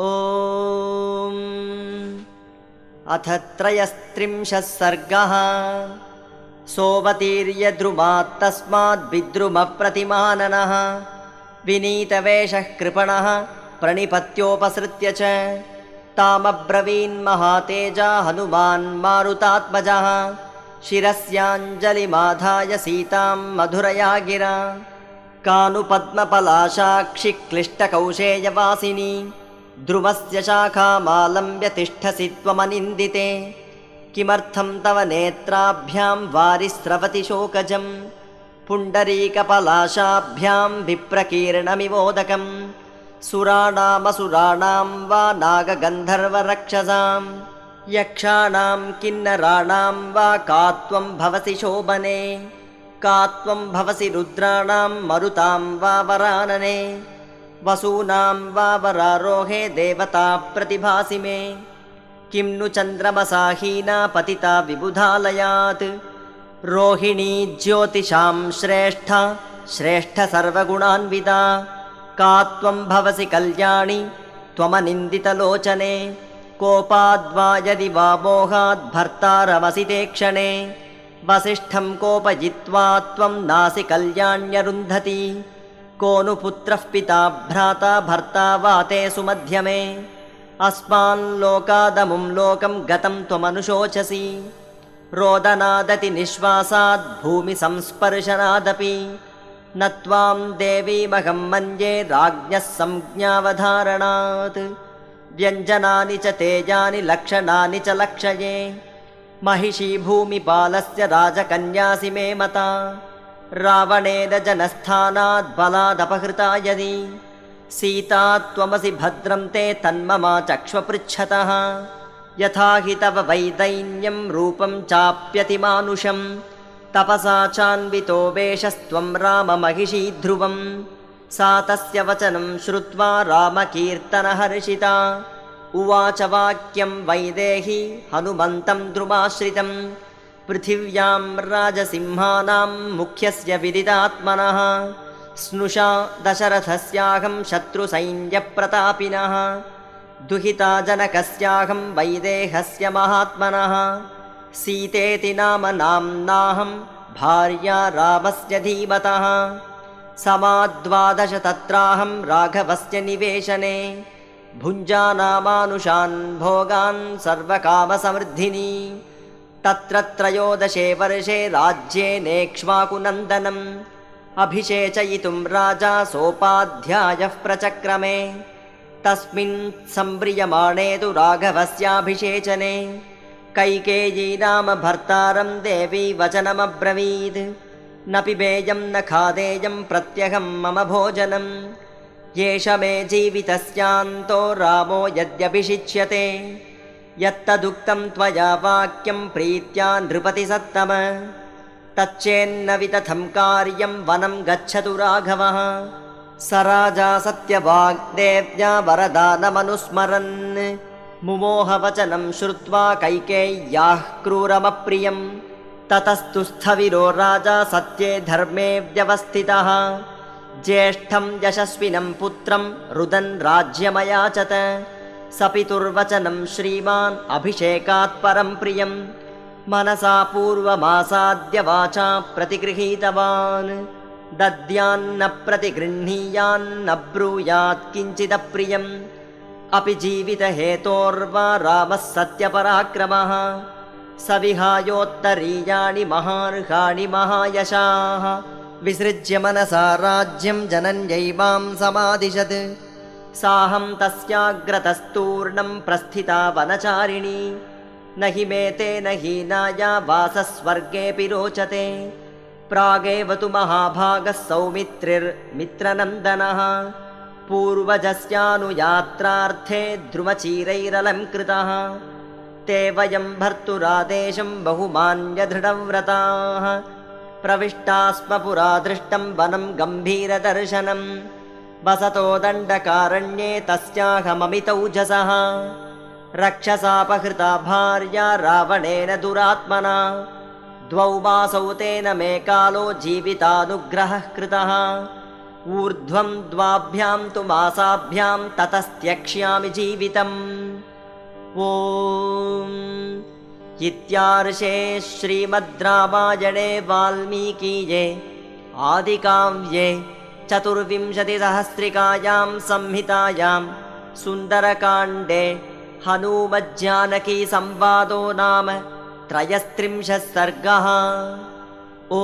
ॐ अथ त्रयस्त्रिंशः सर्गः। सोऽवतीर्यद्रुमात्तस्माद्विद्रुमप्रतिमाननः विनीतवेषः कृपणः प्रणिपत्योपसृत्य च। तामब्रवीन्महातेजा हनुमान् मारुतात्मजः। शिरस्याञ्जलिमाधाय सीतां मधुरया गिरा कानुपद्मपलाशाक्षिक्लिष्टकौशेयवासिनी ध्रुवस्य शाखामालम्ब्य तिष्ठसि त्वमनिन्दिते। किमर्थं तव नेत्राभ्यां वारिस्रवति शोकजं पुण्डरीकपलाशाभ्यां विप्रकीर्णमिवोदकं सुराणामसुराणां वा नागगन्धर्वरक्षसां यक्षाणां किन्नराणां वा का त्वं भवसि शोभने? का त्वं भवसि रुद्राणां मरुतां वा वरानने वसूनां वा वरारोहे देवता प्रतिभासि मे। किं नु चन्द्रमसाहीना पतिता विबुधालयात्। रोहिणी ज्योतिषां श्रेष्ठा श्रेष्ठ सर्वगुणान्विता। का त्वं भवसि कल्याणि त्वमनिन्दितलोचने। कोपाद्वा यदि वा मोहाद्भर्तारमसि ते क्षणे। वसिष्ठं कोपयित्वा त्वं नासि कल्याण्यरुन्धति को नु पुत्रः पिता भ्राता भर्ता वा ते सुमध्यमे अस्माल्लोकादमुं लोकं गतं त्वमनुशोचसि। रोदनादतिनिःश्वासाद् भूमिसंस्पर्शनादपि। न त्वां देवीमहं मन्ये राज्ञः संज्ञावधारणात्। व्यञ्जनानि च तेजानि लक्षणानि च लक्षये। महिषी भूमिपालस्य राजकन्यासि मे मता रावणेन जनस्थानाद् बलादपहृता यदि सीता त्वमसि भद्रं ते तन्ममा चक्ष्वपृच्छतः। यथा हि तव वैदैन्यं रूपं चाप्यतिमानुषं तपसा चान्वितो वेषस्त्वं राममहिषी ध्रुवं सा तस्य वचनं श्रुत्वा रामकीर्तनहर्षिता। उवाच वाक्यं वैदेही हनुमन्तं द्रुमाश्रितं पृथिव्यां राजसिंहानां मुख्यस्य विदितात्मनः स्नुषा दशरथस्याहं शत्रुसैन्यप्रतापिनः दुहिता जनकस्याहं वैदेहस्य महात्मनः सीतेति नाम नाम्नाहं भार्या रामस्य धीमतः समाद्वादश तत्राहं राघवस्य निवेशने भुञ्जानामानुषान् भोगान् सर्वकामसमृद्धिनी तत्र त्रयोदशे वर्षे राज्येनेक्ष्वाकुनन्दनम् अभिषेचयितुं राजा सोपाध्यायः प्रचक्रमे। तस्मिन् सम्प्रियमाणे तु राघवस्याभिषेचने। कैकेयी नाम भर्तारं देवी वचनमब्रवीत्। न पिबेयं न खादेयं प्रत्यहं मम भोजनम् एष मे जीवितस्यान्तो रामो यद्यभिषिच्यते यत्तदुक्तं त्वया वाक्यं प्रीत्या नृपतिसत्तम तच्चेन्न वितथं कार्यं वनं गच्छतु राघवः। स राजा सत्यवाग्देव्या वरदानमनुस्मरन्। मुमोहवचनं श्रुत्वा कैकेय्याः क्रूरमप्रियं। ततस्तु स्थविरो राजा सत्ये धर्मे व्यवस्थितः। ज्येष्ठं यशस्विनं पुत्रं रुदन् राज्यमयाचत स श्रीमान् अभिषेकात् परं प्रियं मनसा पूर्वमासाद्य वाचा प्रतिगृहीतवान् दद्यान्न प्रतिगृह्णीयान्न ब्रूयात् किञ्चिदप्रियम्। अपि जीवितहेतोर्वा रामः सत्यपराक्रमः। स विहायोत्तरीयाणि महार्हाणि महायशाः। विसृज्य मनसा राज्यं जनन्यैवां समादिशत् साहं तस्याग्रतस्तूर्णं प्रस्थिता वनचारिणी। न हि मे तेन हीनाया वासस्वर्गेऽपि रोचते। प्रागेव तु महाभागः सौमित्रिर्मित्रनन्दनः। पूर्वजस्यानुयात्रार्थे ध्रुवचीरैरलङ्कृतः। ते वयं भर्तुरादेशं बहुमान्यदृढव्रताः। प्रविष्टा स्म पुरा दृष्टं वनं गम्भीरदर्शनम् वसतो दण्डकारण्ये तस्याहममितौजसः रक्षसापहृता भार्या रावणेन दुरात्मना। द्वौ मासौ तेन मे कालो जीवितानुग्रहः कृतः। ऊर्ध्वं द्वाभ्यां तु मासाभ्यां ततस्त्यक्ष्यामि जीवितम्। ॐ इत्यार्षे श्रीमद् रामायणे वाल्मीकीये आदिकाव्ये चतुर्विंशतिसहस्रिकायां संहितायां सुन्दरकाण्डे हनूमज्जानकीसंवादो नाम त्रयस्त्रिंशः सर्गः। ओ